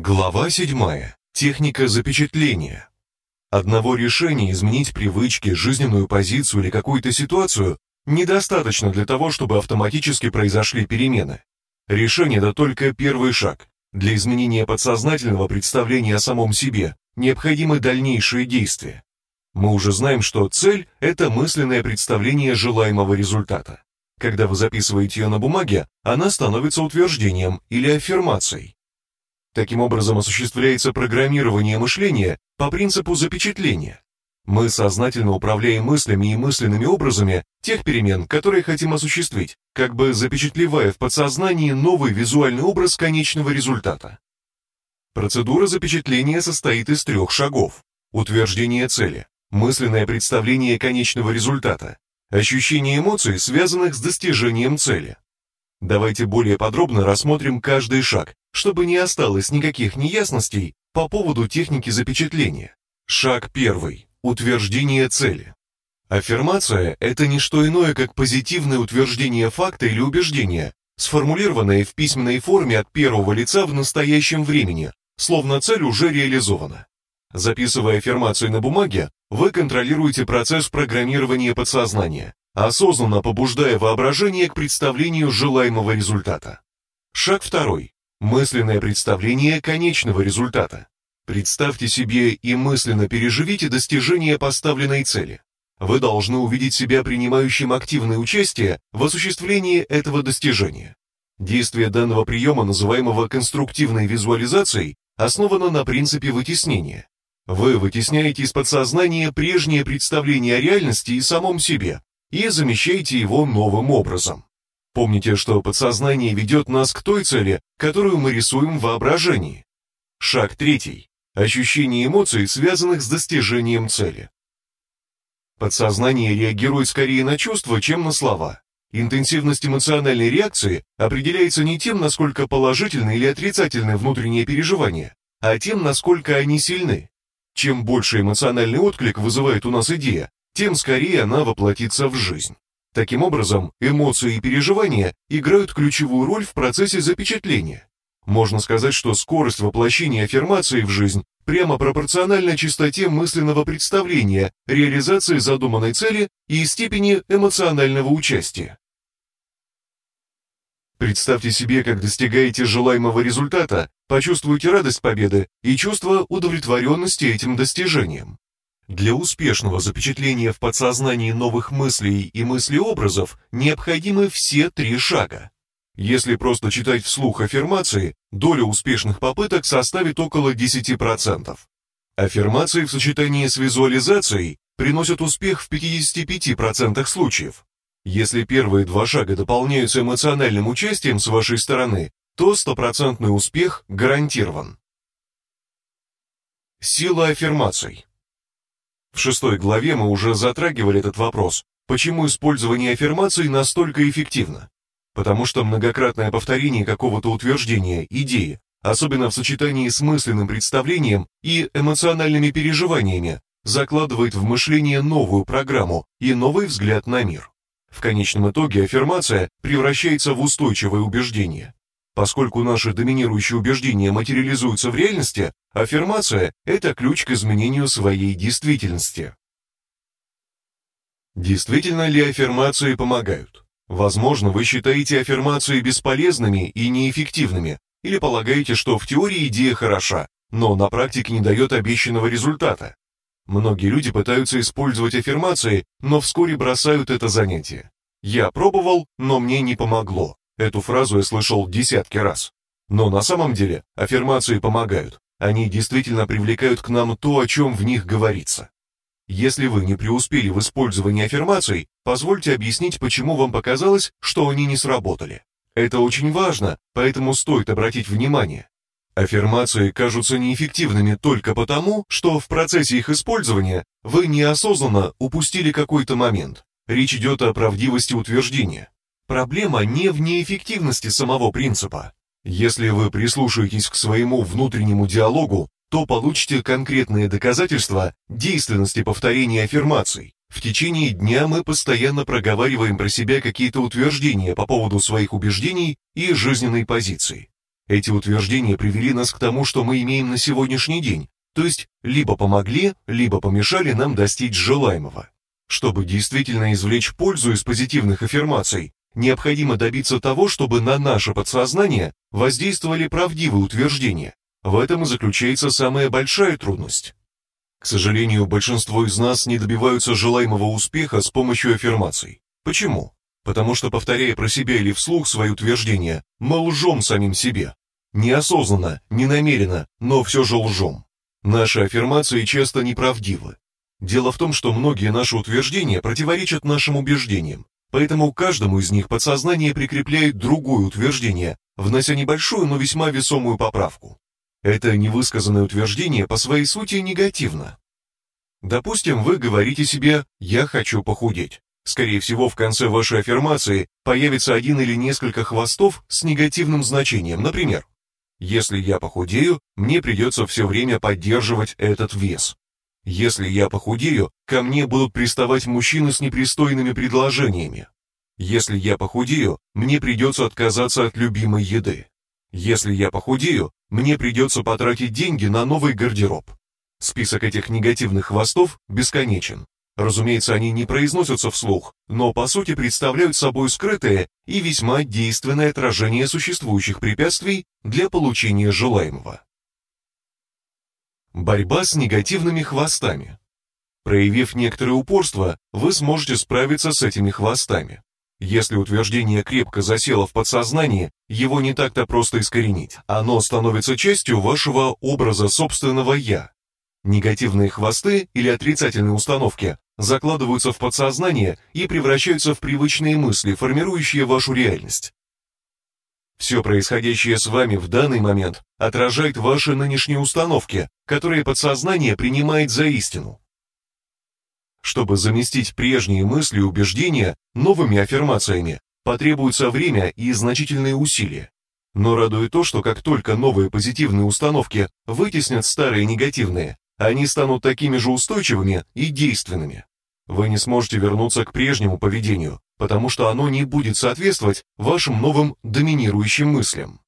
Глава 7. Техника запечатления. Одного решения изменить привычки, жизненную позицию или какую-то ситуацию недостаточно для того, чтобы автоматически произошли перемены. Решение – это только первый шаг. Для изменения подсознательного представления о самом себе необходимы дальнейшие действия. Мы уже знаем, что цель – это мысленное представление желаемого результата. Когда вы записываете ее на бумаге, она становится утверждением или аффирмацией. Таким образом осуществляется программирование мышления по принципу запечатления. Мы сознательно управляем мыслями и мысленными образами тех перемен, которые хотим осуществить, как бы запечатлевая в подсознании новый визуальный образ конечного результата. Процедура запечатления состоит из трех шагов. Утверждение цели, мысленное представление конечного результата, ощущение эмоций, связанных с достижением цели. Давайте более подробно рассмотрим каждый шаг, чтобы не осталось никаких неясностей по поводу техники запечатления. Шаг первый. Утверждение цели. Аффирмация – это не что иное, как позитивное утверждение факта или убеждения, сформулированное в письменной форме от первого лица в настоящем времени, словно цель уже реализована. Записывая аффирмацию на бумаге, вы контролируете процесс программирования подсознания, осознанно побуждая воображение к представлению желаемого результата. Шаг второй. Мысленное представление конечного результата. Представьте себе и мысленно переживите достижение поставленной цели. Вы должны увидеть себя принимающим активное участие в осуществлении этого достижения. Действие данного приема, называемого конструктивной визуализацией, основано на принципе вытеснения. Вы вытесняете из подсознания прежнее представление о реальности и самом себе, и замещайте его новым образом. Помните, что подсознание ведет нас к той цели, которую мы рисуем в воображении. Шаг третий. Ощущение эмоций, связанных с достижением цели. Подсознание реагирует скорее на чувства, чем на слова. Интенсивность эмоциональной реакции определяется не тем, насколько положительны или отрицательны внутренние переживания, а тем, насколько они сильны. Чем больше эмоциональный отклик вызывает у нас идея, тем скорее она воплотится в жизнь. Таким образом, эмоции и переживания играют ключевую роль в процессе запечатления. Можно сказать, что скорость воплощения аффирмации в жизнь прямо пропорциональна частоте мысленного представления, реализации задуманной цели и степени эмоционального участия. Представьте себе, как достигаете желаемого результата, почувствуйте радость победы и чувство удовлетворенности этим достижением. Для успешного запечатления в подсознании новых мыслей и мыслеобразов необходимы все три шага. Если просто читать вслух аффирмации, доля успешных попыток составит около 10%. Аффирмации в сочетании с визуализацией приносят успех в 55% случаев. Если первые два шага дополняются эмоциональным участием с вашей стороны, то стопроцентный успех гарантирован. Сила аффирмаций в шестой главе мы уже затрагивали этот вопрос, почему использование аффирмаций настолько эффективно. Потому что многократное повторение какого-то утверждения, идеи, особенно в сочетании с мысленным представлением и эмоциональными переживаниями, закладывает в мышление новую программу и новый взгляд на мир. В конечном итоге аффирмация превращается в устойчивое убеждение. Поскольку наши доминирующие убеждения материализуются в реальности, аффирмация – это ключ к изменению своей действительности. Действительно ли аффирмации помогают? Возможно, вы считаете аффирмации бесполезными и неэффективными, или полагаете, что в теории идея хороша, но на практике не дает обещанного результата. Многие люди пытаются использовать аффирмации, но вскоре бросают это занятие. Я пробовал, но мне не помогло. Эту фразу я слышал десятки раз. Но на самом деле аффирмации помогают. Они действительно привлекают к нам то, о чем в них говорится. Если вы не преуспели в использовании аффирмаций, позвольте объяснить, почему вам показалось, что они не сработали. Это очень важно, поэтому стоит обратить внимание. Аффирмации кажутся неэффективными только потому, что в процессе их использования вы неосознанно упустили какой-то момент. Речь идет о правдивости утверждения. Проблема не в неэффективности самого принципа. Если вы прислушаетесь к своему внутреннему диалогу, то получите конкретные доказательства действенности повторения аффирмаций. В течение дня мы постоянно проговариваем про себя какие-то утверждения по поводу своих убеждений и жизненной позиции. Эти утверждения привели нас к тому, что мы имеем на сегодняшний день, то есть либо помогли, либо помешали нам достичь желаемого. Чтобы действительно извлечь пользу из позитивных аффирмаций, необходимо добиться того, чтобы на наше подсознание воздействовали правдивые утверждения. В этом и заключается самая большая трудность. К сожалению, большинство из нас не добиваются желаемого успеха с помощью аффирмаций. Почему? Потому что, повторяя про себя или вслух свои утверждения, мы лжем самим себе. Неосознанно, не намеренно, но все же лжем. Наши аффирмации часто неправдивы. Дело в том, что многие наши утверждения противоречат нашим убеждениям, поэтому каждому из них подсознание прикрепляет другое утверждение, внося небольшую, но весьма весомую поправку. Это невысказанное утверждение по своей сути негативно. Допустим, вы говорите себе «я хочу похудеть». Скорее всего, в конце вашей аффирмации появится один или несколько хвостов с негативным значением. Например, «Если я похудею, мне придется все время поддерживать этот вес». «Если я похудею, ко мне будут приставать мужчины с непристойными предложениями». «Если я похудею, мне придется отказаться от любимой еды». Если я похудею, мне придется потратить деньги на новый гардероб. Список этих негативных хвостов бесконечен. Разумеется, они не произносятся вслух, но по сути представляют собой скрытое и весьма действенное отражение существующих препятствий для получения желаемого. Борьба с негативными хвостами. Проявив некоторое упорство, вы сможете справиться с этими хвостами. Если утверждение крепко засело в подсознании, его не так-то просто искоренить. Оно становится частью вашего образа собственного «я». Негативные хвосты или отрицательные установки закладываются в подсознание и превращаются в привычные мысли, формирующие вашу реальность. Все происходящее с вами в данный момент отражает ваши нынешние установки, которые подсознание принимает за истину. Чтобы заместить прежние мысли и убеждения новыми аффирмациями, потребуется время и значительные усилия. Но радует то, что как только новые позитивные установки вытеснят старые негативные, они станут такими же устойчивыми и действенными. Вы не сможете вернуться к прежнему поведению, потому что оно не будет соответствовать вашим новым доминирующим мыслям.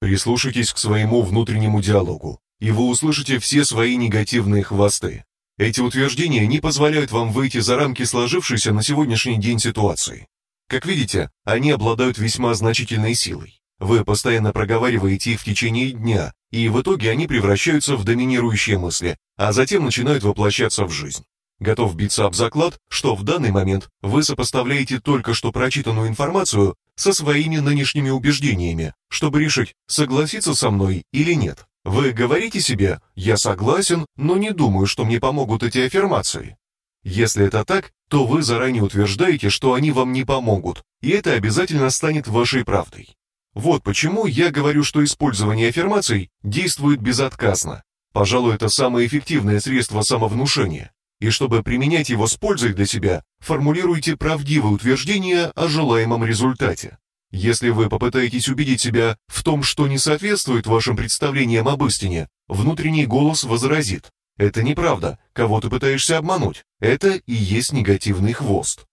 Прислушайтесь к своему внутреннему диалогу, и вы услышите все свои негативные хвосты. Эти утверждения не позволяют вам выйти за рамки сложившейся на сегодняшний день ситуации. Как видите, они обладают весьма значительной силой. Вы постоянно проговариваете их в течение дня, и в итоге они превращаются в доминирующие мысли, а затем начинают воплощаться в жизнь. Готов биться об заклад, что в данный момент вы сопоставляете только что прочитанную информацию со своими нынешними убеждениями, чтобы решить, согласиться со мной или нет. Вы говорите себе «я согласен, но не думаю, что мне помогут эти аффирмации». Если это так, то вы заранее утверждаете, что они вам не помогут, и это обязательно станет вашей правдой. Вот почему я говорю, что использование аффирмаций действует безотказно. Пожалуй, это самое эффективное средство самовнушения. И чтобы применять его с пользой для себя, формулируйте правдивые утверждения о желаемом результате. Если вы попытаетесь убедить себя в том, что не соответствует вашим представлениям об истине, внутренний голос возразит. Это неправда, кого ты пытаешься обмануть. Это и есть негативный хвост.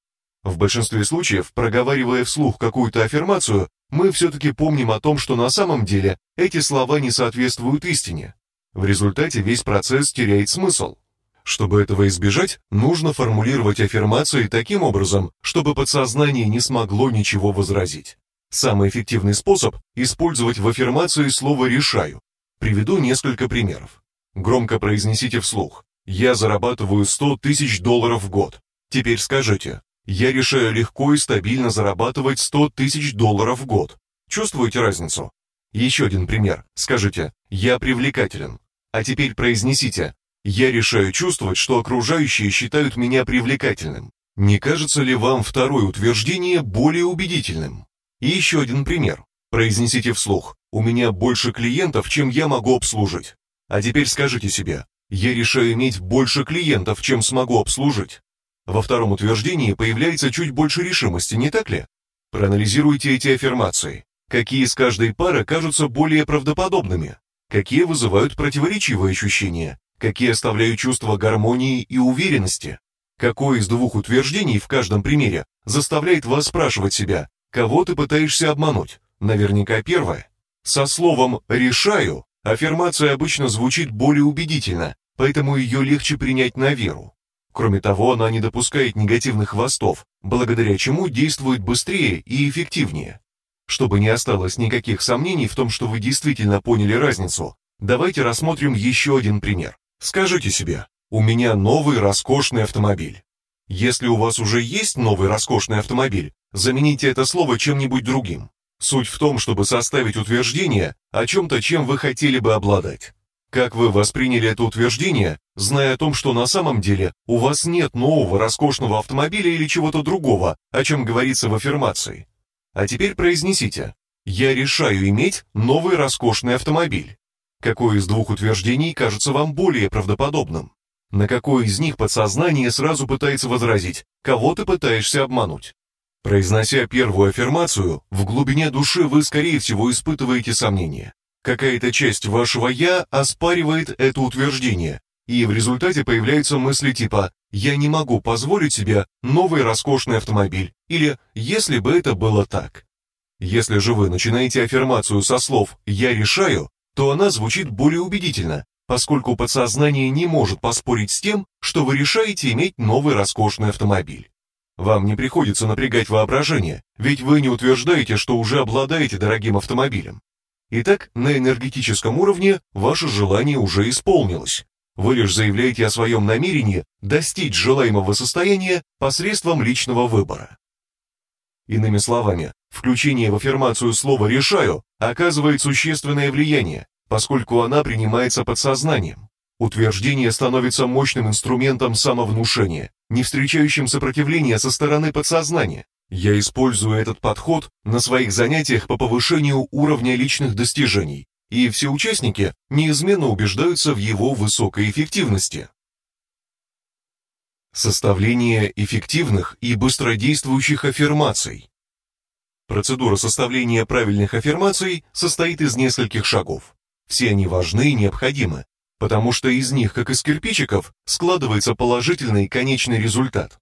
В большинстве случаев, проговаривая вслух какую-то аффирмацию, мы все-таки помним о том, что на самом деле эти слова не соответствуют истине. В результате весь процесс теряет смысл. Чтобы этого избежать, нужно формулировать аффирмации таким образом, чтобы подсознание не смогло ничего возразить. Самый эффективный способ – использовать в аффирмации слово «решаю». Приведу несколько примеров. Громко произнесите вслух «Я зарабатываю 100 тысяч долларов в год». Теперь скажите «Я решаю легко и стабильно зарабатывать 100 тысяч долларов в год». Чувствуете разницу? Еще один пример. Скажите «Я привлекателен». А теперь произнесите «Я решаю чувствовать, что окружающие считают меня привлекательным». Не кажется ли вам второе утверждение более убедительным? И еще один пример. Произнесите вслух. У меня больше клиентов, чем я могу обслужить. А теперь скажите себе. Я решаю иметь больше клиентов, чем смогу обслужить. Во втором утверждении появляется чуть больше решимости, не так ли? Проанализируйте эти аффирмации. Какие из каждой пары кажутся более правдоподобными? Какие вызывают противоречивые ощущения? Какие оставляют чувство гармонии и уверенности? Какое из двух утверждений в каждом примере заставляет вас спрашивать себя, Кого ты пытаешься обмануть? Наверняка первое. Со словом «решаю» аффирмация обычно звучит более убедительно, поэтому ее легче принять на веру. Кроме того, она не допускает негативных хвостов, благодаря чему действует быстрее и эффективнее. Чтобы не осталось никаких сомнений в том, что вы действительно поняли разницу, давайте рассмотрим еще один пример. Скажите себе, у меня новый роскошный автомобиль. Если у вас уже есть новый роскошный автомобиль, замените это слово чем-нибудь другим. Суть в том, чтобы составить утверждение о чем-то, чем вы хотели бы обладать. Как вы восприняли это утверждение, зная о том, что на самом деле у вас нет нового роскошного автомобиля или чего-то другого, о чем говорится в аффирмации? А теперь произнесите «Я решаю иметь новый роскошный автомобиль». Какое из двух утверждений кажется вам более правдоподобным? На какое из них подсознание сразу пытается возразить «Кого ты пытаешься обмануть?» Произнося первую аффирмацию, в глубине души вы, скорее всего, испытываете сомнения. Какая-то часть вашего «я» оспаривает это утверждение, и в результате появляются мысли типа «я не могу позволить себе новый роскошный автомобиль» или «если бы это было так». Если же вы начинаете аффирмацию со слов «я решаю», то она звучит более убедительно, поскольку подсознание не может поспорить с тем, что вы решаете иметь новый роскошный автомобиль. Вам не приходится напрягать воображение, ведь вы не утверждаете, что уже обладаете дорогим автомобилем. Итак, на энергетическом уровне ваше желание уже исполнилось. Вы лишь заявляете о своем намерении достичь желаемого состояния посредством личного выбора. Иными словами, включение в аффирмацию слова «решаю» оказывает существенное влияние, поскольку она принимается подсознанием. Утверждение становится мощным инструментом самовнушения, не встречающим сопротивления со стороны подсознания. Я использую этот подход на своих занятиях по повышению уровня личных достижений, и все участники неизменно убеждаются в его высокой эффективности. Составление эффективных и быстродействующих аффирмаций. Процедура составления правильных аффирмаций состоит из нескольких шагов. Все они важны и необходимы, потому что из них, как из кирпичиков, складывается положительный конечный результат.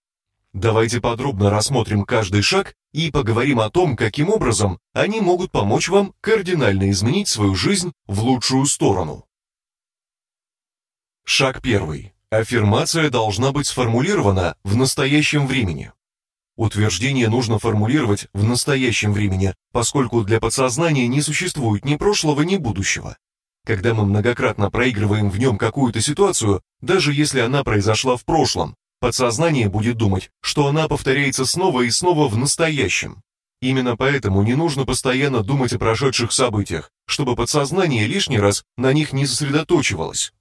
Давайте подробно рассмотрим каждый шаг и поговорим о том, каким образом они могут помочь вам кардинально изменить свою жизнь в лучшую сторону. Шаг первый. Аффирмация должна быть сформулирована в настоящем времени. Утверждение нужно формулировать в настоящем времени, поскольку для подсознания не существует ни прошлого, ни будущего. Когда мы многократно проигрываем в нем какую-то ситуацию, даже если она произошла в прошлом, Подсознание будет думать, что она повторяется снова и снова в настоящем. Именно поэтому не нужно постоянно думать о прошедших событиях, чтобы подсознание лишний раз на них не сосредоточивалось.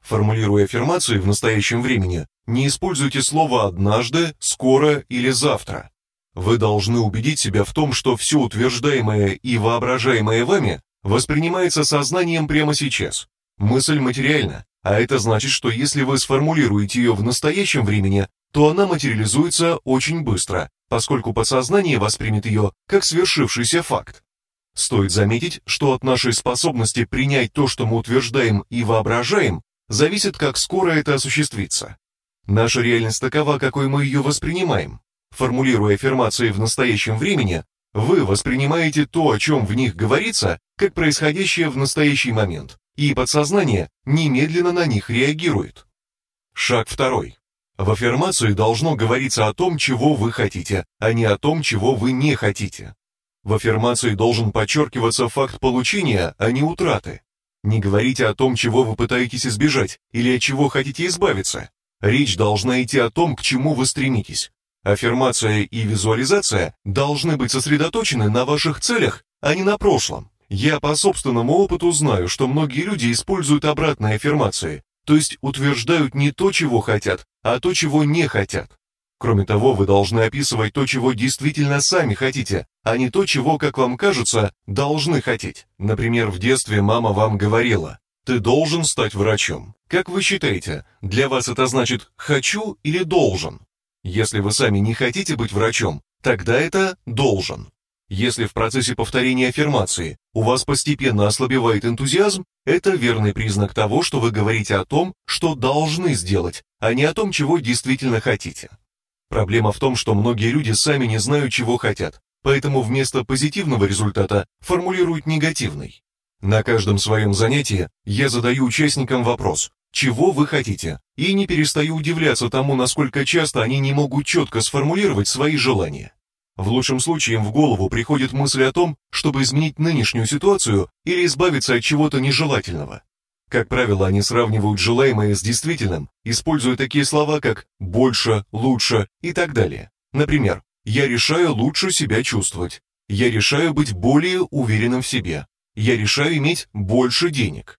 Формулируя аффирмации в настоящем времени, не используйте слово «однажды», «скоро» или «завтра». Вы должны убедить себя в том, что все утверждаемое и воображаемое вами воспринимается сознанием прямо сейчас. Мысль материальна, а это значит, что если вы сформулируете ее в настоящем времени, то она материализуется очень быстро, поскольку подсознание воспримет ее как свершившийся факт. Стоит заметить, что от нашей способности принять то, что мы утверждаем и воображаем, зависит, как скоро это осуществится. Наша реальность такова, какой мы ее воспринимаем. Формулируя аффирмации в настоящем времени, вы воспринимаете то, о чем в них говорится, как происходящее в настоящий момент, и подсознание немедленно на них реагирует. Шаг второй. В аффирмации должно говориться о том, чего вы хотите, а не о том, чего вы не хотите. В аффирмации должен подчеркиваться факт получения, а не утраты. Не говорите о том, чего вы пытаетесь избежать или от чего хотите избавиться. Речь должна идти о том, к чему вы стремитесь. Аффирмация и визуализация должны быть сосредоточены на ваших целях, а не на прошлом. Я по собственному опыту знаю, что многие люди используют обратные аффирмации, то есть утверждают не то, чего хотят, а то, чего не хотят. Кроме того, вы должны описывать то, чего действительно сами хотите, а не то, чего, как вам кажется, должны хотеть. Например, в детстве мама вам говорила, ты должен стать врачом. Как вы считаете, для вас это значит «хочу» или «должен»? Если вы сами не хотите быть врачом, тогда это «должен». Если в процессе повторения аффирмации у вас постепенно ослабевает энтузиазм, это верный признак того, что вы говорите о том, что должны сделать, а не о том, чего действительно хотите. Проблема в том, что многие люди сами не знают, чего хотят, поэтому вместо позитивного результата формулируют негативный. На каждом своем занятии я задаю участникам вопрос «Чего вы хотите?» и не перестаю удивляться тому, насколько часто они не могут четко сформулировать свои желания. В лучшем случае им в голову приходит мысль о том, чтобы изменить нынешнюю ситуацию или избавиться от чего-то нежелательного. Как правило, они сравнивают желаемое с действительным, используя такие слова, как «больше», «лучше» и так далее. Например, «я решаю лучше себя чувствовать», «я решаю быть более уверенным в себе», «я решаю иметь больше денег».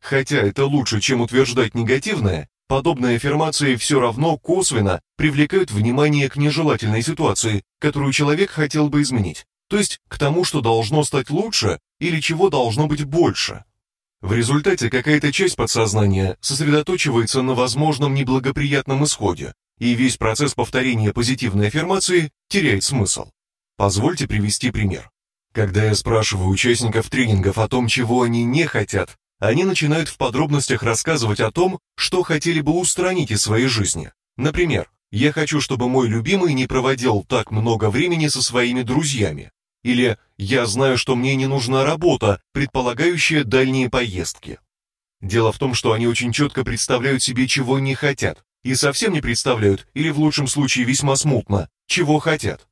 Хотя это лучше, чем утверждать негативное, подобные аффирмации все равно косвенно привлекают внимание к нежелательной ситуации, которую человек хотел бы изменить, то есть к тому, что должно стать лучше или чего должно быть больше. В результате какая-то часть подсознания сосредоточивается на возможном неблагоприятном исходе, и весь процесс повторения позитивной аффирмации теряет смысл. Позвольте привести пример. Когда я спрашиваю участников тренингов о том, чего они не хотят, они начинают в подробностях рассказывать о том, что хотели бы устранить из своей жизни. Например, «Я хочу, чтобы мой любимый не проводил так много времени со своими друзьями», или «Я знаю, что мне не нужна работа, предполагающая дальние поездки». Дело в том, что они очень четко представляют себе, чего не хотят, и совсем не представляют, или в лучшем случае весьма смутно, чего хотят.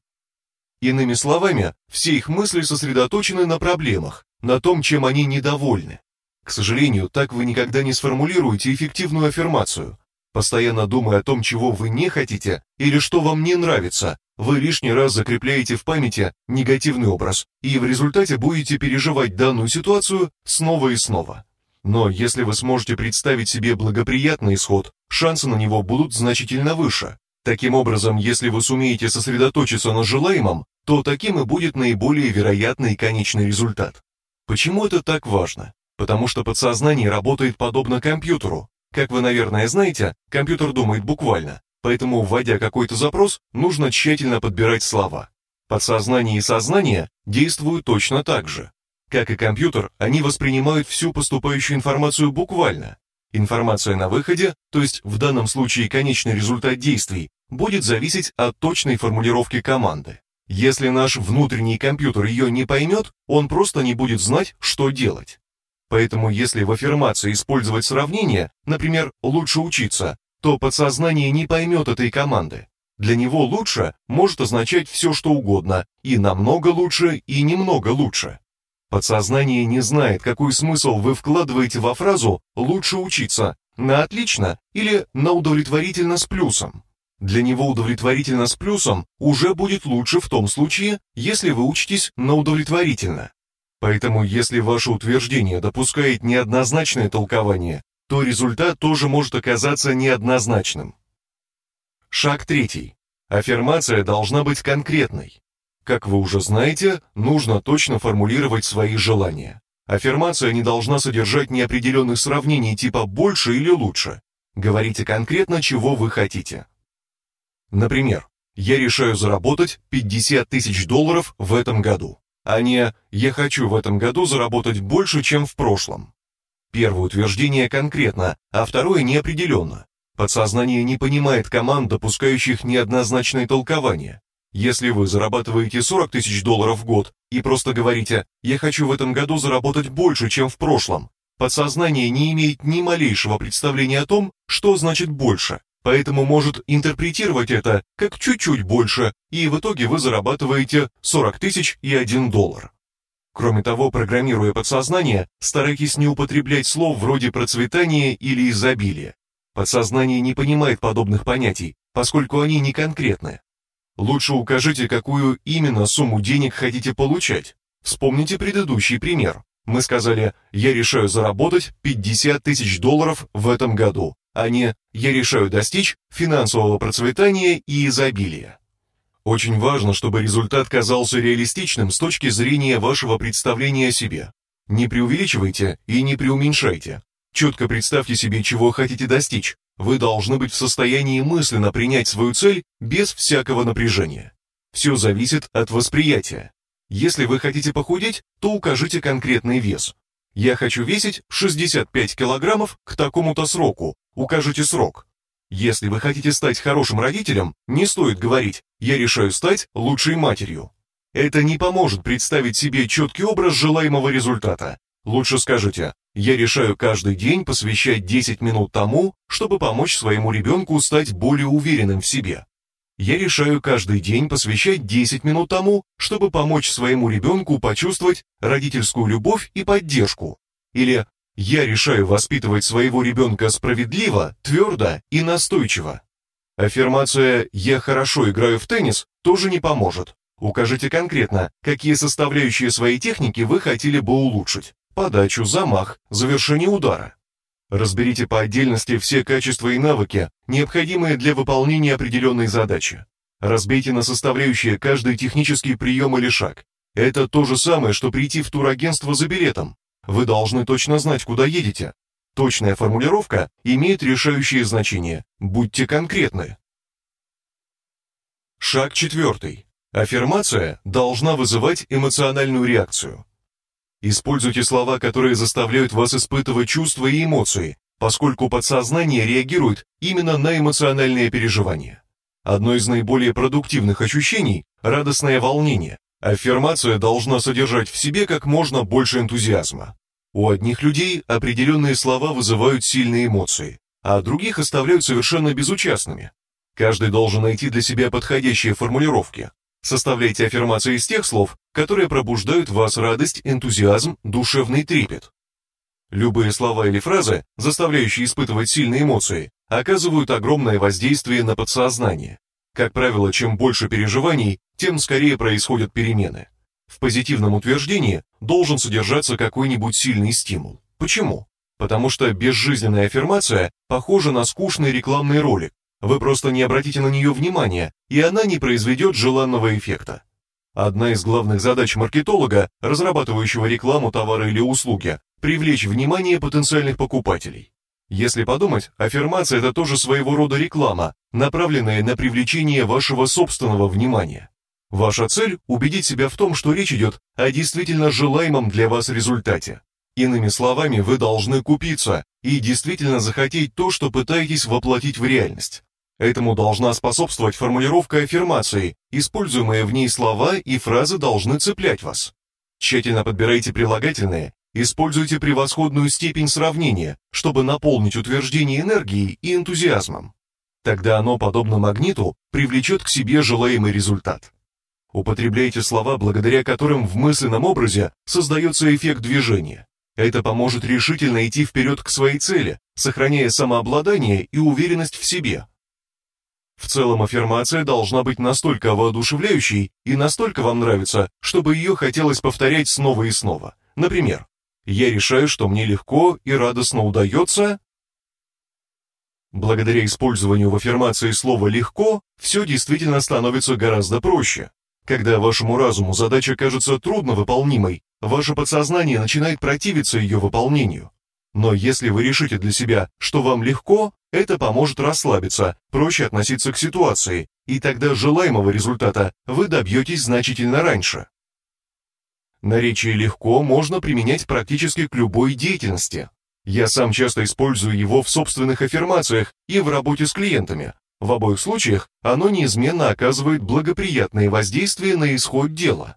Иными словами, все их мысли сосредоточены на проблемах, на том, чем они недовольны. К сожалению, так вы никогда не сформулируете эффективную аффирмацию. Постоянно думая о том, чего вы не хотите или что вам не нравится, вы лишний раз закрепляете в памяти негативный образ и в результате будете переживать данную ситуацию снова и снова. Но если вы сможете представить себе благоприятный исход, шансы на него будут значительно выше. Таким образом, если вы сумеете сосредоточиться на желаемом, то таким и будет наиболее вероятный конечный результат. Почему это так важно? Потому что подсознание работает подобно компьютеру. Как вы, наверное, знаете, компьютер думает буквально, Поэтому, вводя какой-то запрос, нужно тщательно подбирать слова. Подсознание и сознание действуют точно так же. Как и компьютер, они воспринимают всю поступающую информацию буквально. Информация на выходе, то есть в данном случае конечный результат действий, будет зависеть от точной формулировки команды. Если наш внутренний компьютер ее не поймет, он просто не будет знать, что делать. Поэтому если в аффирмации использовать сравнение, например, «лучше учиться», то подсознание не поймет этой команды. Для него лучше может означать все, что угодно, и намного лучше, и немного лучше. Подсознание не знает, какой смысл вы вкладываете во фразу «лучше учиться», на «отлично» или на «удовлетворительно с плюсом». Для него удовлетворительно с плюсом уже будет лучше в том случае, если вы учитесь на удовлетворительно. Поэтому если ваше утверждение допускает неоднозначное толкование, то результат тоже может оказаться неоднозначным. Шаг третий. Аффирмация должна быть конкретной. Как вы уже знаете, нужно точно формулировать свои желания. Аффирмация не должна содержать неопределенных сравнений типа «больше» или «лучше». Говорите конкретно, чего вы хотите. Например, «Я решаю заработать 50 тысяч долларов в этом году», а не «Я хочу в этом году заработать больше, чем в прошлом». Первое утверждение конкретно, а второе неопределенно. Подсознание не понимает команд, допускающих неоднозначное толкование. Если вы зарабатываете 40 тысяч долларов в год и просто говорите «я хочу в этом году заработать больше, чем в прошлом», подсознание не имеет ни малейшего представления о том, что значит «больше», поэтому может интерпретировать это как чуть-чуть больше, и в итоге вы зарабатываете 40 тысяч и 1 доллар. Кроме того, программируя подсознание, старайтесь не употреблять слов вроде процветания или изобилия. Подсознание не понимает подобных понятий, поскольку они не конкретны. Лучше укажите, какую именно сумму денег хотите получать. Вспомните предыдущий пример. Мы сказали, я решаю заработать 50 тысяч долларов в этом году, а не я решаю достичь финансового процветания и изобилия. Очень важно, чтобы результат казался реалистичным с точки зрения вашего представления о себе. Не преувеличивайте и не преуменьшайте. Четко представьте себе, чего хотите достичь. Вы должны быть в состоянии мысленно принять свою цель без всякого напряжения. Все зависит от восприятия. Если вы хотите похудеть, то укажите конкретный вес. Я хочу весить 65 килограммов к такому-то сроку. Укажите срок. Если вы хотите стать хорошим родителем, не стоит говорить «я решаю стать лучшей матерью». Это не поможет представить себе четкий образ желаемого результата. Лучше скажите «Я решаю каждый день посвящать 10 минут тому, чтобы помочь своему ребенку стать более уверенным в себе». Я решаю каждый день посвящать 10 минут тому, чтобы помочь своему ребенку почувствовать родительскую любовь и поддержку. Или я решаю воспитывать своего ребенка справедливо, твердо и настойчиво. Аффирмация «я хорошо играю в теннис» тоже не поможет. Укажите конкретно, какие составляющие своей техники вы хотели бы улучшить. Подачу, замах, завершение удара. Разберите по отдельности все качества и навыки, необходимые для выполнения определенной задачи. Разбейте на составляющие каждый технический прием или шаг. Это то же самое, что прийти в турагентство за билетом. Вы должны точно знать, куда едете. Точная формулировка имеет решающее значение. Будьте конкретны. Шаг четвертый. Аффирмация должна вызывать эмоциональную реакцию. Используйте слова, которые заставляют вас испытывать чувства и эмоции, поскольку подсознание реагирует именно на эмоциональные переживания. Одно из наиболее продуктивных ощущений – радостное волнение. Аффирмация должна содержать в себе как можно больше энтузиазма. У одних людей определенные слова вызывают сильные эмоции, а других оставляют совершенно безучастными. Каждый должен найти для себя подходящие формулировки, Составляйте аффирмации из тех слов, которые пробуждают в вас радость, энтузиазм, душевный трепет. Любые слова или фразы, заставляющие испытывать сильные эмоции, оказывают огромное воздействие на подсознание. Как правило, чем больше переживаний, тем скорее происходят перемены. В позитивном утверждении должен содержаться какой-нибудь сильный стимул. Почему? Потому что безжизненная аффирмация похожа на скучный рекламный ролик, вы просто не обратите на нее внимания, и она не произведет желанного эффекта. Одна из главных задач маркетолога, разрабатывающего рекламу товара или услуги, привлечь внимание потенциальных покупателей. Если подумать, аффирмация – это тоже своего рода реклама, направленная на привлечение вашего собственного внимания. Ваша цель – убедить себя в том, что речь идет о действительно желаемом для вас результате. Иными словами, вы должны купиться и действительно захотеть то, что пытаетесь воплотить в реальность. Этому должна способствовать формулировка аффирмации, используемые в ней слова и фразы должны цеплять вас. Тщательно подбирайте прилагательные, используйте превосходную степень сравнения, чтобы наполнить утверждение энергией и энтузиазмом. Тогда оно, подобно магниту, привлечет к себе желаемый результат. Употребляйте слова, благодаря которым в мысленном образе создается эффект движения. Это поможет решительно идти вперед к своей цели, сохраняя самообладание и уверенность в себе, в целом аффирмация должна быть настолько воодушевляющей и настолько вам нравится, чтобы ее хотелось повторять снова и снова. Например, «Я решаю, что мне легко и радостно удается...» Благодаря использованию в аффирмации слова «легко» все действительно становится гораздо проще. Когда вашему разуму задача кажется трудновыполнимой, ваше подсознание начинает противиться ее выполнению. Но если вы решите для себя, что вам легко, это поможет расслабиться, проще относиться к ситуации, и тогда желаемого результата вы добьетесь значительно раньше. Наречие «легко» можно применять практически к любой деятельности. Я сам часто использую его в собственных аффирмациях и в работе с клиентами. В обоих случаях оно неизменно оказывает благоприятное воздействие на исход дела.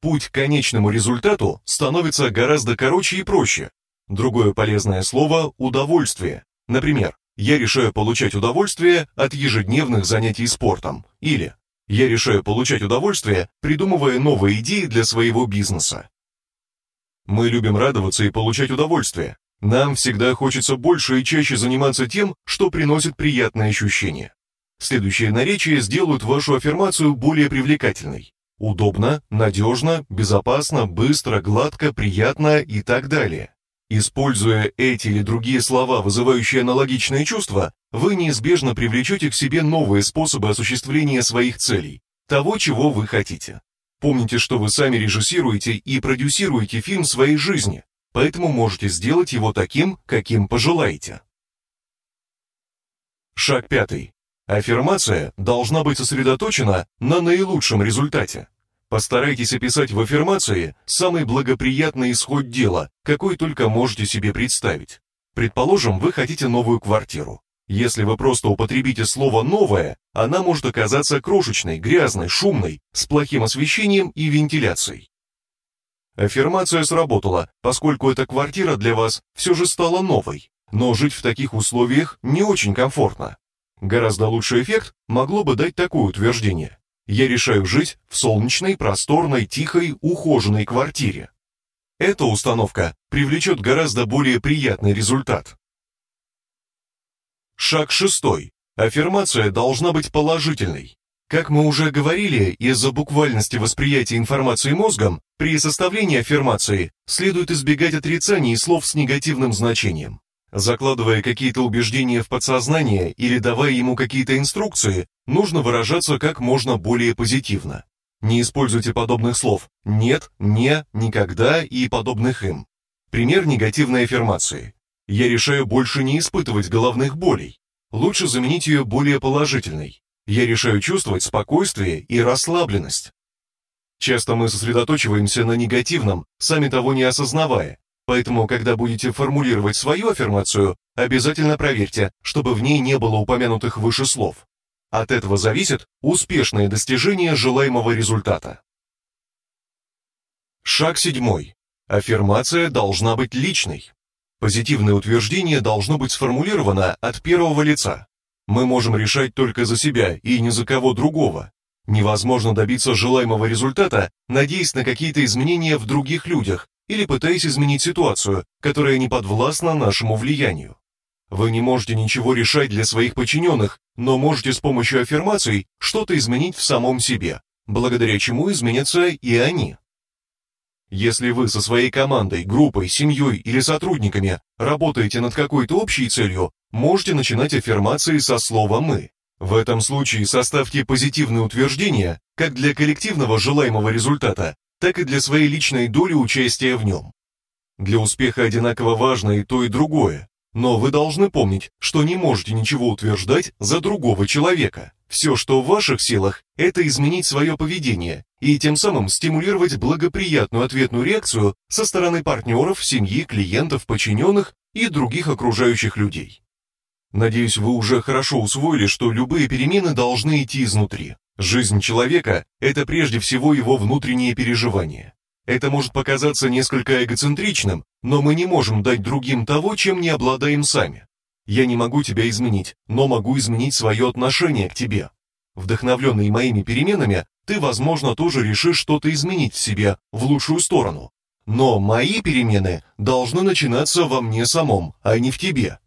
Путь к конечному результату становится гораздо короче и проще. Другое полезное слово – удовольствие. Например, я решаю получать удовольствие от ежедневных занятий спортом. Или я решаю получать удовольствие, придумывая новые идеи для своего бизнеса. Мы любим радоваться и получать удовольствие. Нам всегда хочется больше и чаще заниматься тем, что приносит приятные ощущения. Следующие наречия сделают вашу аффирмацию более привлекательной. Удобно, надежно, безопасно, быстро, гладко, приятно и так далее. Используя эти или другие слова, вызывающие аналогичные чувства, вы неизбежно привлечете к себе новые способы осуществления своих целей, того, чего вы хотите. Помните, что вы сами режиссируете и продюсируете фильм своей жизни, поэтому можете сделать его таким, каким пожелаете. Шаг пятый. Аффирмация должна быть сосредоточена на наилучшем результате. Постарайтесь описать в аффирмации самый благоприятный исход дела, какой только можете себе представить. Предположим, вы хотите новую квартиру. Если вы просто употребите слово «новое», она может оказаться крошечной, грязной, шумной, с плохим освещением и вентиляцией. Аффирмация сработала, поскольку эта квартира для вас все же стала новой, но жить в таких условиях не очень комфортно. Гораздо лучший эффект могло бы дать такое утверждение. Я решаю жить в солнечной, просторной, тихой, ухоженной квартире. Эта установка привлечет гораздо более приятный результат. Шаг шестой. Аффирмация должна быть положительной. Как мы уже говорили, из-за буквальности восприятия информации мозгом, при составлении аффирмации следует избегать отрицаний слов с негативным значением. Закладывая какие-то убеждения в подсознание или давая ему какие-то инструкции, нужно выражаться как можно более позитивно. Не используйте подобных слов «нет», «не», «никогда» и подобных им. Пример негативной аффирмации. «Я решаю больше не испытывать головных болей». Лучше заменить ее более положительной. Я решаю чувствовать спокойствие и расслабленность. Часто мы сосредоточиваемся на негативном, сами того не осознавая. Поэтому, когда будете формулировать свою аффирмацию, обязательно проверьте, чтобы в ней не было упомянутых выше слов. От этого зависит успешное достижение желаемого результата. Шаг седьмой. Аффирмация должна быть личной. Позитивное утверждение должно быть сформулировано от первого лица. Мы можем решать только за себя и ни за кого другого. Невозможно добиться желаемого результата, надеясь на какие-то изменения в других людях или пытаясь изменить ситуацию, которая не подвластна нашему влиянию. Вы не можете ничего решать для своих подчиненных, но можете с помощью аффирмаций что-то изменить в самом себе, благодаря чему изменятся и они. Если вы со своей командой, группой, семьей или сотрудниками работаете над какой-то общей целью, можете начинать аффирмации со слова «мы». В этом случае составьте позитивные утверждения как для коллективного желаемого результата, так и для своей личной доли участия в нем. Для успеха одинаково важно и то, и другое, но вы должны помнить, что не можете ничего утверждать за другого человека. Все, что в ваших силах, это изменить свое поведение и тем самым стимулировать благоприятную ответную реакцию со стороны партнеров, семьи, клиентов, подчиненных и других окружающих людей. Надеюсь, вы уже хорошо усвоили, что любые перемены должны идти изнутри. Жизнь человека – это прежде всего его внутренние переживания. Это может показаться несколько эгоцентричным, но мы не можем дать другим того, чем не обладаем сами. Я не могу тебя изменить, но могу изменить свое отношение к тебе. Вдохновленный моими переменами, ты, возможно, тоже решишь что-то изменить в себе в лучшую сторону. Но мои перемены должны начинаться во мне самом, а не в тебе.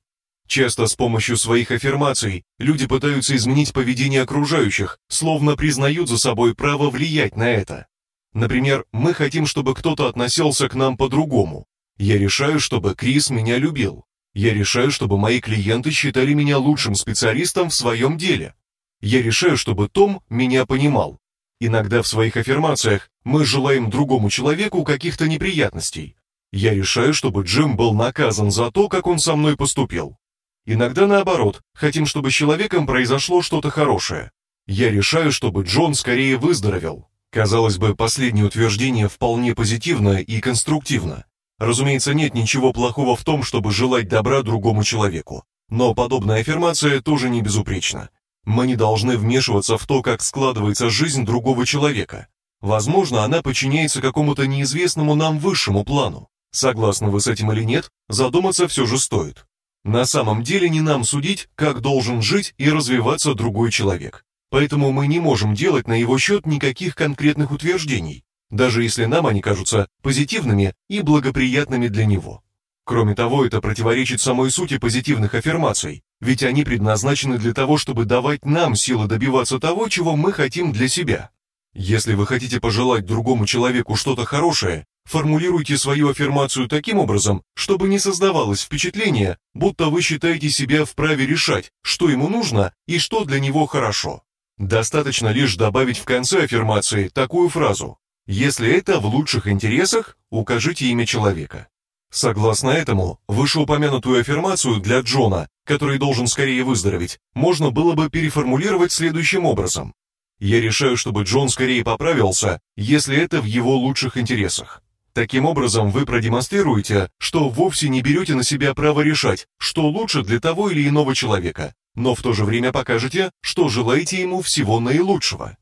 Часто с помощью своих аффирмаций люди пытаются изменить поведение окружающих, словно признают за собой право влиять на это. Например, мы хотим, чтобы кто-то относился к нам по-другому. Я решаю, чтобы Крис меня любил. Я решаю, чтобы мои клиенты считали меня лучшим специалистом в своем деле. Я решаю, чтобы Том меня понимал. Иногда в своих аффирмациях мы желаем другому человеку каких-то неприятностей. Я решаю, чтобы Джим был наказан за то, как он со мной поступил. Иногда наоборот, хотим, чтобы с человеком произошло что-то хорошее. Я решаю, чтобы Джон скорее выздоровел. Казалось бы, последнее утверждение вполне позитивно и конструктивно. Разумеется, нет ничего плохого в том, чтобы желать добра другому человеку. Но подобная аффирмация тоже не безупречна. Мы не должны вмешиваться в то, как складывается жизнь другого человека. Возможно, она подчиняется какому-то неизвестному нам высшему плану. Согласны вы с этим или нет, задуматься все же стоит. На самом деле не нам судить, как должен жить и развиваться другой человек. Поэтому мы не можем делать на его счет никаких конкретных утверждений, даже если нам они кажутся позитивными и благоприятными для него. Кроме того, это противоречит самой сути позитивных аффирмаций, ведь они предназначены для того, чтобы давать нам силы добиваться того, чего мы хотим для себя. Если вы хотите пожелать другому человеку что-то хорошее, формулируйте свою аффирмацию таким образом, чтобы не создавалось впечатление, будто вы считаете себя вправе решать, что ему нужно и что для него хорошо. Достаточно лишь добавить в конце аффирмации такую фразу «Если это в лучших интересах, укажите имя человека». Согласно этому, вышеупомянутую аффирмацию для Джона, который должен скорее выздороветь, можно было бы переформулировать следующим образом. Я решаю, чтобы Джон скорее поправился, если это в его лучших интересах. Таким образом, вы продемонстрируете, что вовсе не берете на себя право решать, что лучше для того или иного человека, но в то же время покажете, что желаете ему всего наилучшего.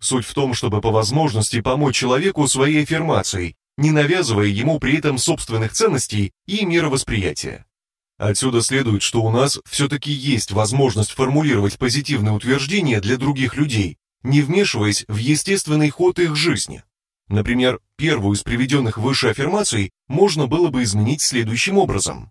Суть в том, чтобы по возможности помочь человеку своей аффирмацией, не навязывая ему при этом собственных ценностей и мировосприятия. Отсюда следует, что у нас все-таки есть возможность формулировать позитивные утверждения для других людей, не вмешиваясь в естественный ход их жизни. Например, первую из приведенных выше аффирмаций можно было бы изменить следующим образом.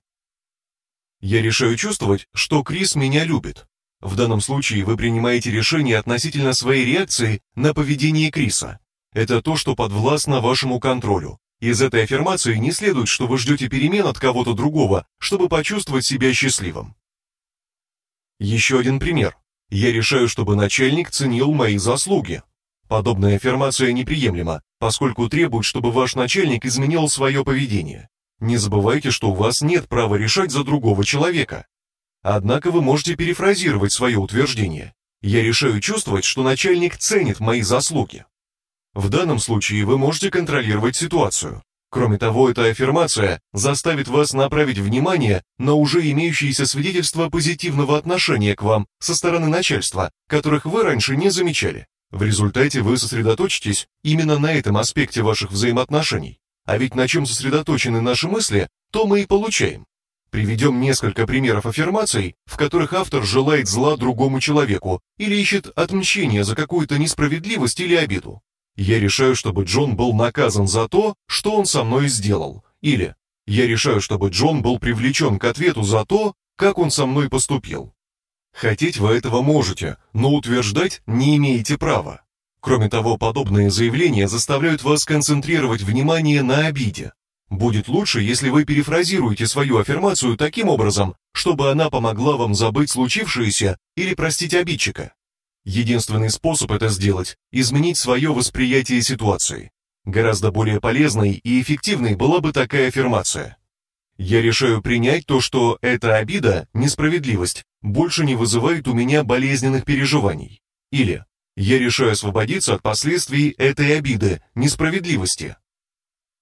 «Я решаю чувствовать, что Крис меня любит». В данном случае вы принимаете решение относительно своей реакции на поведение Криса. Это то, что подвластно вашему контролю, из этой аффирмации не следует, что вы ждете перемен от кого-то другого, чтобы почувствовать себя счастливым. Еще один пример. Я решаю, чтобы начальник ценил мои заслуги. Подобная аффирмация неприемлема, поскольку требует, чтобы ваш начальник изменил свое поведение. Не забывайте, что у вас нет права решать за другого человека. Однако вы можете перефразировать свое утверждение. Я решаю чувствовать, что начальник ценит мои заслуги. В данном случае вы можете контролировать ситуацию. Кроме того, эта аффирмация заставит вас направить внимание на уже имеющиеся свидетельства позитивного отношения к вам со стороны начальства, которых вы раньше не замечали. В результате вы сосредоточитесь именно на этом аспекте ваших взаимоотношений. А ведь на чем сосредоточены наши мысли, то мы и получаем. Приведем несколько примеров аффирмаций, в которых автор желает зла другому человеку или ищет отмщения за какую-то несправедливость или обиду. Я решаю, чтобы Джон был наказан за то, что он со мной сделал. Или я решаю, чтобы Джон был привлечен к ответу за то, как он со мной поступил. Хотеть вы этого можете, но утверждать не имеете права. Кроме того, подобные заявления заставляют вас концентрировать внимание на обиде. Будет лучше, если вы перефразируете свою аффирмацию таким образом, чтобы она помогла вам забыть случившееся или простить обидчика. Единственный способ это сделать – изменить свое восприятие ситуации. Гораздо более полезной и эффективной была бы такая аффирмация. Я решаю принять то, что эта обида, несправедливость, больше не вызывает у меня болезненных переживаний. Или я решаю освободиться от последствий этой обиды, несправедливости.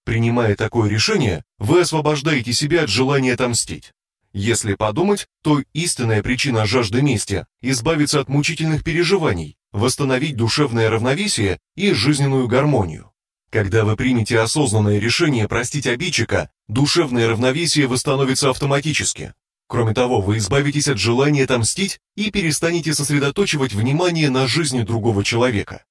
Принимая такое решение, вы освобождаете себя от желания отомстить. Если подумать, то истинная причина жажды мести – избавиться от мучительных переживаний, восстановить душевное равновесие и жизненную гармонию. Когда вы примете осознанное решение простить обидчика, душевное равновесие восстановится автоматически. Кроме того, вы избавитесь от желания отомстить и перестанете сосредотачивать внимание на жизни другого человека.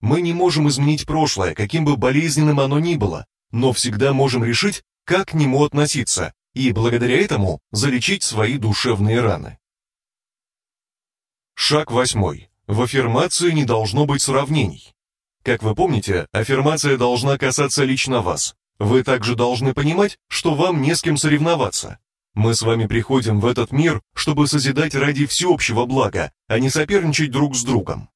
Мы не можем изменить прошлое, каким бы болезненным оно ни было, но всегда можем решить, как к нему относиться, и благодаря этому залечить свои душевные раны. Шаг восьмой. В аффирмации не должно быть сравнений. Как вы помните, аффирмация должна касаться лично вас. Вы также должны понимать, что вам не с кем соревноваться. Мы с вами приходим в этот мир, чтобы созидать ради всеобщего блага, а не соперничать друг с другом.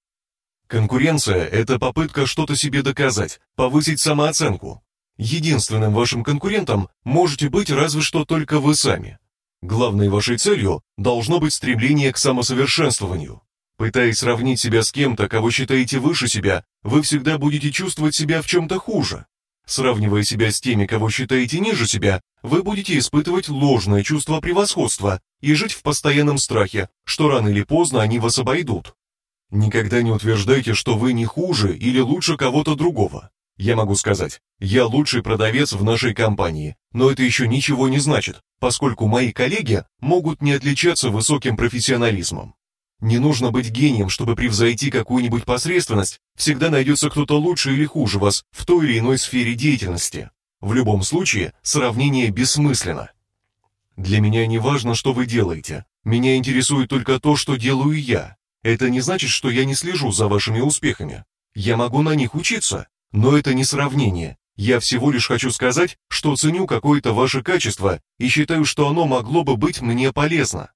Конкуренция – это попытка что-то себе доказать, повысить самооценку, Единственным вашим конкурентом можете быть разве что только вы сами. Главной вашей целью должно быть стремление к самосовершенствованию. Пытаясь сравнить себя с кем-то, кого считаете выше себя, вы всегда будете чувствовать себя в чем-то хуже. Сравнивая себя с теми, кого считаете ниже себя, вы будете испытывать ложное чувство превосходства и жить в постоянном страхе, что рано или поздно они вас обойдут. Никогда не утверждайте, что вы не хуже или лучше кого-то другого. Я могу сказать, я лучший продавец в нашей компании, но это еще ничего не значит, поскольку мои коллеги могут не отличаться высоким профессионализмом. Не нужно быть гением, чтобы превзойти какую-нибудь посредственность, всегда найдется кто-то лучше или хуже вас в той или иной сфере деятельности. В любом случае, сравнение бессмысленно. Для меня не важно, что вы делаете. Меня интересует только то, что делаю я. Это не значит, что я не слежу за вашими успехами. Я могу на них учиться, но это не сравнение. Я всего лишь хочу сказать, что ценю какое-то ваше качество и считаю, что оно могло бы быть мне полезно.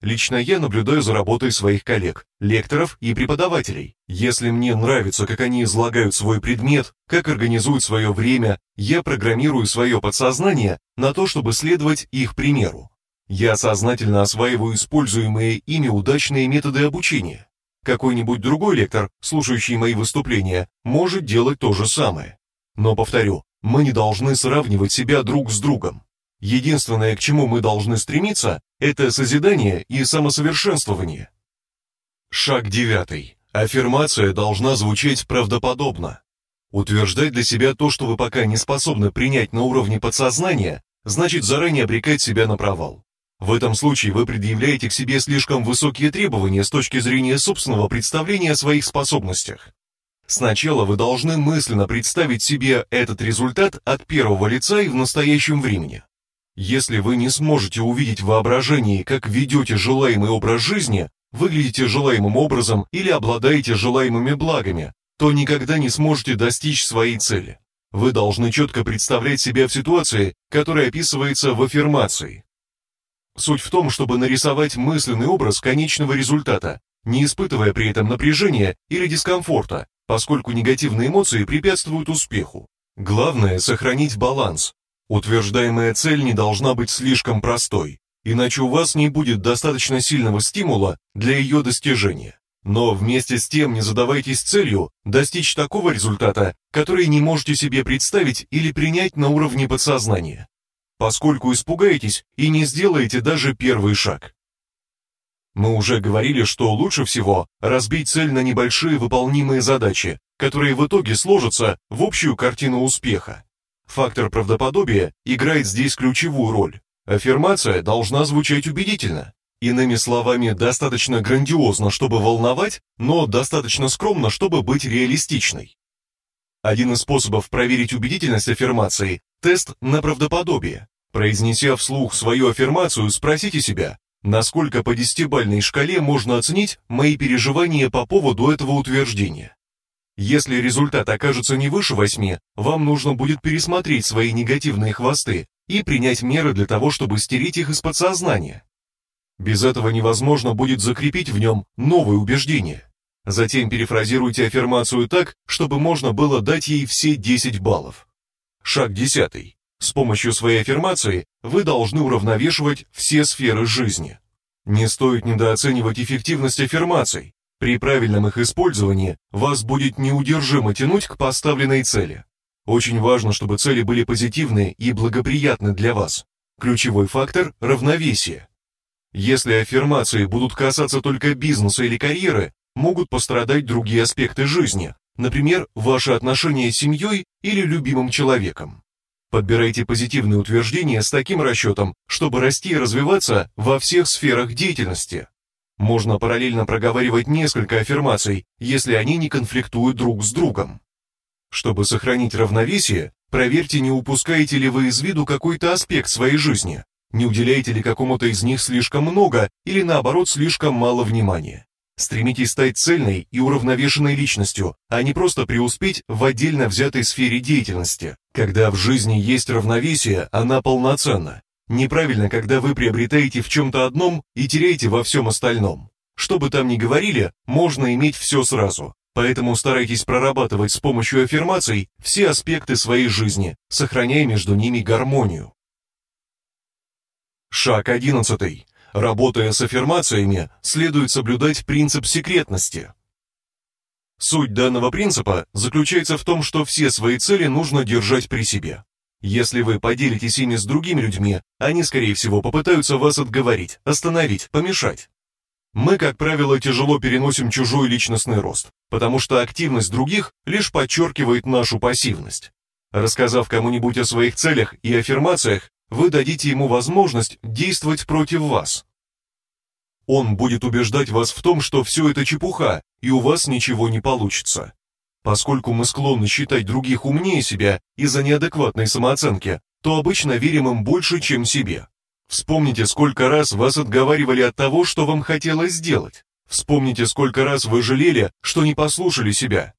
Лично я наблюдаю за работой своих коллег, лекторов и преподавателей. Если мне нравится, как они излагают свой предмет, как организуют свое время, я программирую свое подсознание на то, чтобы следовать их примеру. Я сознательно осваиваю используемые ими удачные методы обучения. Какой-нибудь другой лектор, слушающий мои выступления, может делать то же самое. Но повторю, мы не должны сравнивать себя друг с другом. Единственное, к чему мы должны стремиться, это созидание и самосовершенствование. Шаг девятый. Аффирмация должна звучать правдоподобно. Утверждать для себя то, что вы пока не способны принять на уровне подсознания, значит заранее обрекать себя на провал. В этом случае вы предъявляете к себе слишком высокие требования с точки зрения собственного представления о своих способностях. Сначала вы должны мысленно представить себе этот результат от первого лица и в настоящем времени. Если вы не сможете увидеть в воображении, как ведете желаемый образ жизни, выглядите желаемым образом или обладаете желаемыми благами, то никогда не сможете достичь своей цели. Вы должны четко представлять себя в ситуации, которая описывается в аффирмации. Суть в том, чтобы нарисовать мысленный образ конечного результата, не испытывая при этом напряжения или дискомфорта, поскольку негативные эмоции препятствуют успеху. Главное – сохранить баланс. Утверждаемая цель не должна быть слишком простой, иначе у вас не будет достаточно сильного стимула для ее достижения. Но вместе с тем не задавайтесь целью достичь такого результата, который не можете себе представить или принять на уровне подсознания, поскольку испугаетесь и не сделаете даже первый шаг. Мы уже говорили, что лучше всего разбить цель на небольшие выполнимые задачи, которые в итоге сложатся в общую картину успеха. Фактор правдоподобия играет здесь ключевую роль. Аффирмация должна звучать убедительно. Иными словами, достаточно грандиозно, чтобы волновать, но достаточно скромно, чтобы быть реалистичной. Один из способов проверить убедительность аффирмации – тест на правдоподобие. Произнеся вслух свою аффирмацию, спросите себя, Насколько по десятибальной шкале можно оценить мои переживания по поводу этого утверждения? Если результат окажется не выше 8, вам нужно будет пересмотреть свои негативные хвосты и принять меры для того, чтобы стереть их из подсознания. Без этого невозможно будет закрепить в нем новые убеждения. Затем перефразируйте аффирмацию так, чтобы можно было дать ей все 10 баллов. Шаг 10. С помощью своей аффирмации вы должны уравновешивать все сферы жизни. Не стоит недооценивать эффективность аффирмаций. При правильном их использовании вас будет неудержимо тянуть к поставленной цели. Очень важно, чтобы цели были позитивные и благоприятны для вас. Ключевой фактор – равновесие. Если аффирмации будут касаться только бизнеса или карьеры, могут пострадать другие аспекты жизни, например, ваши отношения с семьей или любимым человеком. Подбирайте позитивные утверждения с таким расчетом, чтобы расти и развиваться во всех сферах деятельности. Можно параллельно проговаривать несколько аффирмаций, если они не конфликтуют друг с другом. Чтобы сохранить равновесие, проверьте, не упускаете ли вы из виду какой-то аспект своей жизни, не уделяете ли какому-то из них слишком много или наоборот слишком мало внимания. Стремитесь стать цельной и уравновешенной личностью, а не просто преуспеть в отдельно взятой сфере деятельности. Когда в жизни есть равновесие, она полноценна. Неправильно, когда вы приобретаете в чем-то одном и теряете во всем остальном. Что бы там ни говорили, можно иметь все сразу. Поэтому старайтесь прорабатывать с помощью аффирмаций все аспекты своей жизни, сохраняя между ними гармонию. Шаг 11. Работая с аффирмациями, следует соблюдать принцип секретности. Суть данного принципа заключается в том, что все свои цели нужно держать при себе. Если вы поделитесь ими с другими людьми, они, скорее всего, попытаются вас отговорить, остановить, помешать. Мы, как правило, тяжело переносим чужой личностный рост, потому что активность других лишь подчеркивает нашу пассивность. Рассказав кому-нибудь о своих целях и аффирмациях, вы дадите ему возможность действовать против вас. Он будет убеждать вас в том, что все это чепуха, и у вас ничего не получится. Поскольку мы склонны считать других умнее себя из-за неадекватной самооценки, то обычно верим им больше, чем себе. Вспомните, сколько раз вас отговаривали от того, что вам хотелось сделать. Вспомните, сколько раз вы жалели, что не послушали себя.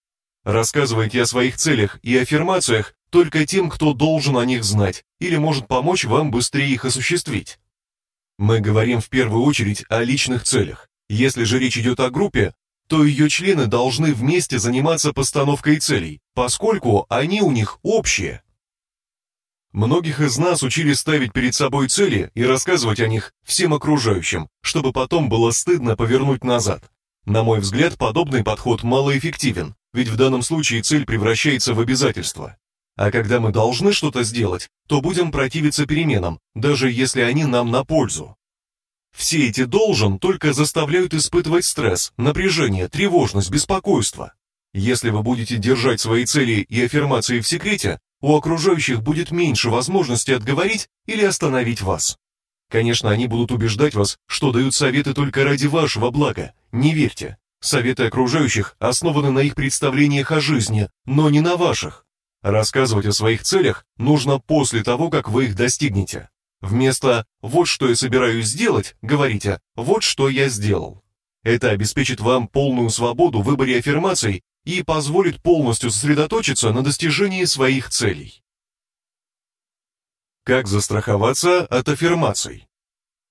Рассказывайте о своих целях и аффирмациях только тем, кто должен о них знать или может помочь вам быстрее их осуществить. Мы говорим в первую очередь о личных целях. Если же речь идет о группе, то ее члены должны вместе заниматься постановкой целей, поскольку они у них общие. Многих из нас учили ставить перед собой цели и рассказывать о них всем окружающим, чтобы потом было стыдно повернуть назад. На мой взгляд, подобный подход малоэффективен, ведь в данном случае цель превращается в обязательство. А когда мы должны что-то сделать, то будем противиться переменам, даже если они нам на пользу. Все эти «должен» только заставляют испытывать стресс, напряжение, тревожность, беспокойство. Если вы будете держать свои цели и аффирмации в секрете, у окружающих будет меньше возможности отговорить или остановить вас. Конечно, они будут убеждать вас, что дают советы только ради вашего блага. Не верьте. Советы окружающих основаны на их представлениях о жизни, но не на ваших. Рассказывать о своих целях нужно после того, как вы их достигнете. Вместо «вот что я собираюсь сделать» говорите «вот что я сделал». Это обеспечит вам полную свободу в выборе аффирмаций и позволит полностью сосредоточиться на достижении своих целей. Как застраховаться от аффирмаций?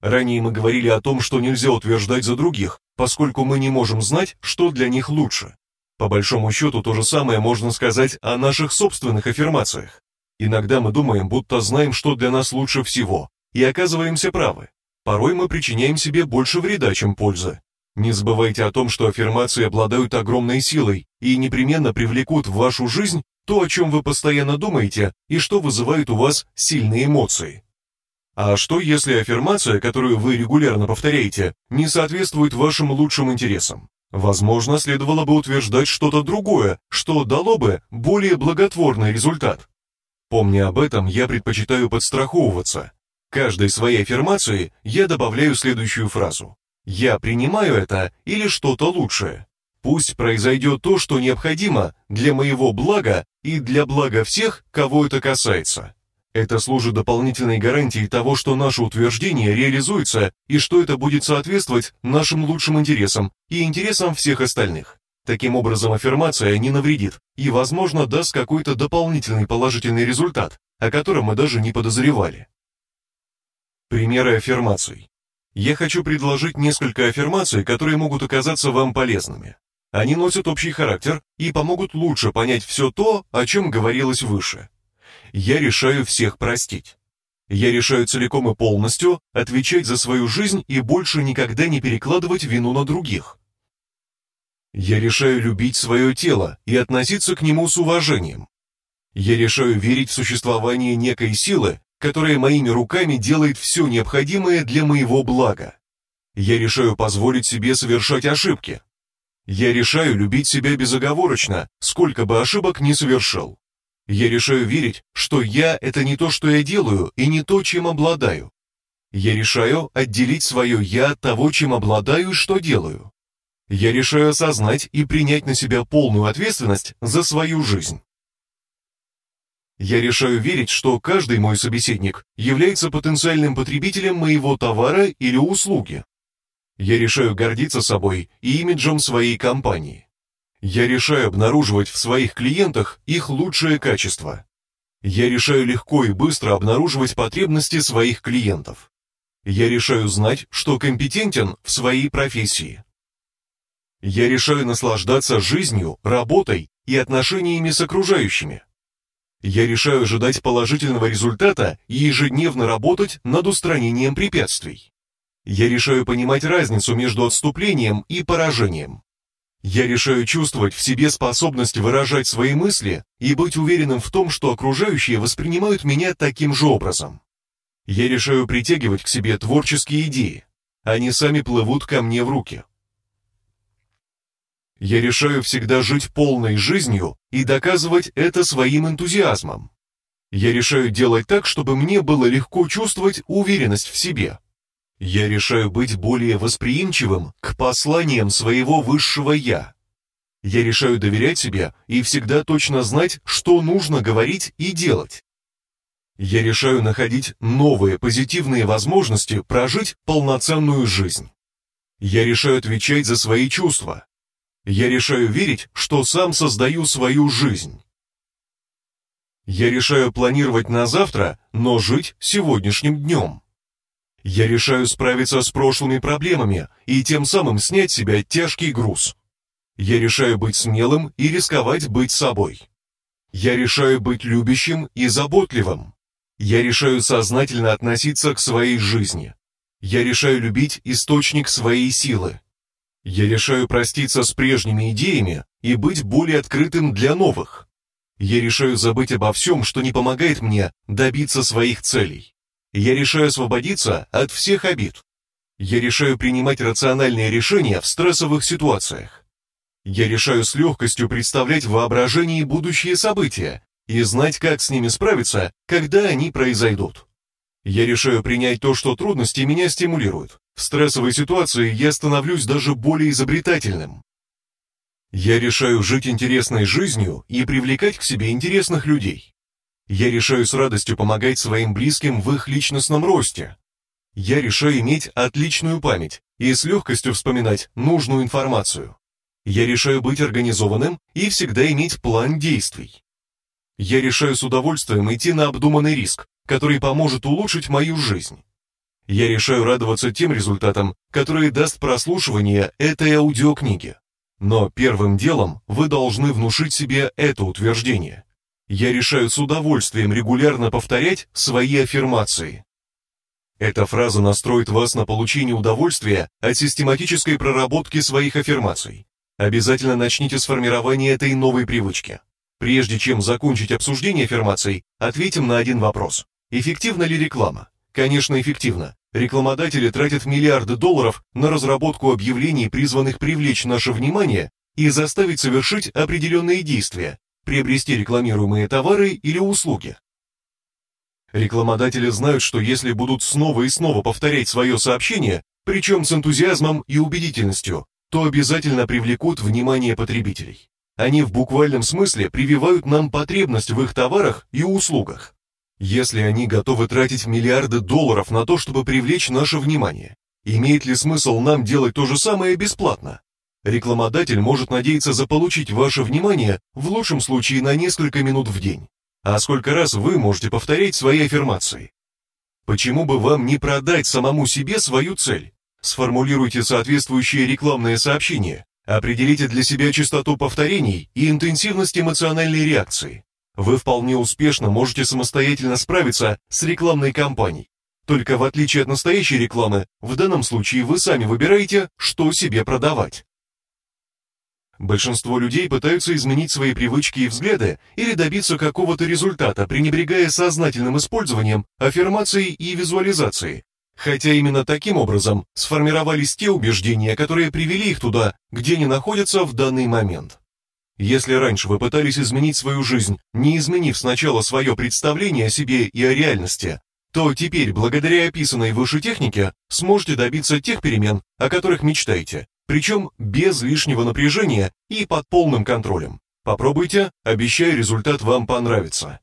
Ранее мы говорили о том, что нельзя утверждать за других, поскольку мы не можем знать, что для них лучше. По большому счету то же самое можно сказать о наших собственных аффирмациях. Иногда мы думаем, будто знаем, что для нас лучше всего, и оказываемся правы. Порой мы причиняем себе больше вреда, чем пользы. Не забывайте о том, что аффирмации обладают огромной силой и непременно привлекут в вашу жизнь то, о чем вы постоянно думаете и что вызывает у вас сильные эмоции. А что, если аффирмация, которую вы регулярно повторяете, не соответствует вашим лучшим интересам? Возможно, следовало бы утверждать что-то другое, что дало бы более благотворный результат. Помня об этом, я предпочитаю подстраховываться. Каждой своей аффирмации я добавляю следующую фразу. «Я принимаю это» или «что-то лучшее». Пусть произойдет то, что необходимо для моего блага и для блага всех, кого это касается. Это служит дополнительной гарантией того, что наше утверждение реализуется и что это будет соответствовать нашим лучшим интересам и интересам всех остальных. Таким образом, аффирмация не навредит и, возможно, даст какой-то дополнительный положительный результат, о котором мы даже не подозревали. Примеры аффирмаций. Я хочу предложить несколько аффирмаций, которые могут оказаться вам полезными. Они носят общий характер и помогут лучше понять все то, о чем говорилось выше я решаю всех простить. Я решаю целиком и полностью отвечать за свою жизнь и больше никогда не перекладывать вину на других. Я решаю любить свое тело и относиться к нему с уважением. Я решаю верить в существование некой силы, которая моими руками делает все необходимое для моего блага. Я решаю позволить себе совершать ошибки. Я решаю любить себя безоговорочно, сколько бы ошибок ни совершил. Я решаю верить, что я — это не то, что я делаю, и не то, чем обладаю. Я решаю отделить свое «я» от того, чем обладаю и что делаю. Я решаю осознать и принять на себя полную ответственность за свою жизнь. Я решаю верить, что каждый мой собеседник является потенциальным потребителем моего товара или услуги. Я решаю гордиться собой и имиджем своей компании. Я решаю обнаруживать в своих клиентах их лучшие качества. Я решаю легко и быстро обнаруживать потребности своих клиентов. Я решаю знать, что компетентен в своей профессии. Я решаю наслаждаться жизнью, работой и отношениями с окружающими. Я решаю ожидать положительного результата и ежедневно работать над устранением препятствий. Я решаю понимать разницу между отступлением и поражением. Я решаю чувствовать в себе способность выражать свои мысли и быть уверенным в том, что окружающие воспринимают меня таким же образом. Я решаю притягивать к себе творческие идеи. Они сами плывут ко мне в руки. Я решаю всегда жить полной жизнью и доказывать это своим энтузиазмом. Я решаю делать так, чтобы мне было легко чувствовать уверенность в себе. Я решаю быть более восприимчивым к посланиям своего высшего «я». Я решаю доверять себе и всегда точно знать, что нужно говорить и делать. Я решаю находить новые позитивные возможности прожить полноценную жизнь. Я решаю отвечать за свои чувства. Я решаю верить, что сам создаю свою жизнь. Я решаю планировать на завтра, но жить сегодняшним днем. Я решаю справиться с прошлыми проблемами и тем самым снять с себя тяжкий груз. Я решаю быть смелым и рисковать быть собой. Я решаю быть любящим и заботливым. Я решаю сознательно относиться к своей жизни. Я решаю любить источник своей силы. Я решаю проститься с прежними идеями и быть более открытым для новых. Я решаю забыть обо всем, что не помогает мне добиться своих целей. Я решаю освободиться от всех обид. Я решаю принимать рациональные решения в стрессовых ситуациях. Я решаю с легкостью представлять в воображении будущие события и знать, как с ними справиться, когда они произойдут. Я решаю принять то, что трудности меня стимулируют. В стрессовой ситуации я становлюсь даже более изобретательным. Я решаю жить интересной жизнью и привлекать к себе интересных людей. Я решаю с радостью помогать своим близким в их личностном росте. Я решаю иметь отличную память и с легкостью вспоминать нужную информацию. Я решаю быть организованным и всегда иметь план действий. Я решаю с удовольствием идти на обдуманный риск, который поможет улучшить мою жизнь. Я решаю радоваться тем результатам, которые даст прослушивание этой аудиокниги. Но первым делом вы должны внушить себе это утверждение. Я решаю с удовольствием регулярно повторять свои аффирмации. Эта фраза настроит вас на получение удовольствия от систематической проработки своих аффирмаций. Обязательно начните с формирования этой новой привычки. Прежде чем закончить обсуждение аффирмаций, ответим на один вопрос. Эффективна ли реклама? Конечно, эффективно. Рекламодатели тратят миллиарды долларов на разработку объявлений, призванных привлечь наше внимание и заставить совершить определенные действия, приобрести рекламируемые товары или услуги. Рекламодатели знают, что если будут снова и снова повторять свое сообщение, причем с энтузиазмом и убедительностью, то обязательно привлекут внимание потребителей. Они в буквальном смысле прививают нам потребность в их товарах и услугах. Если они готовы тратить миллиарды долларов на то, чтобы привлечь наше внимание, имеет ли смысл нам делать то же самое бесплатно? Рекламодатель может надеяться заполучить ваше внимание в лучшем случае на несколько минут в день. А сколько раз вы можете повторять свои аффирмации? Почему бы вам не продать самому себе свою цель? Сформулируйте соответствующее рекламное сообщение, определите для себя частоту повторений и интенсивность эмоциональной реакции. Вы вполне успешно можете самостоятельно справиться с рекламной кампанией. Только в отличие от настоящей рекламы, в данном случае вы сами выбираете, что себе продавать. Большинство людей пытаются изменить свои привычки и взгляды или добиться какого-то результата, пренебрегая сознательным использованием аффирмаций и визуализации. Хотя именно таким образом сформировались те убеждения, которые привели их туда, где они находятся в данный момент. Если раньше вы пытались изменить свою жизнь, не изменив сначала свое представление о себе и о реальности, то теперь, благодаря описанной выше технике, сможете добиться тех перемен, о которых мечтаете, причем без лишнего напряжения и под полным контролем. Попробуйте, обещаю, результат вам понравится.